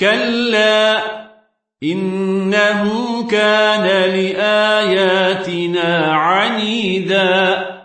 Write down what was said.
كلا إنه كان لآياتنا عنيدا.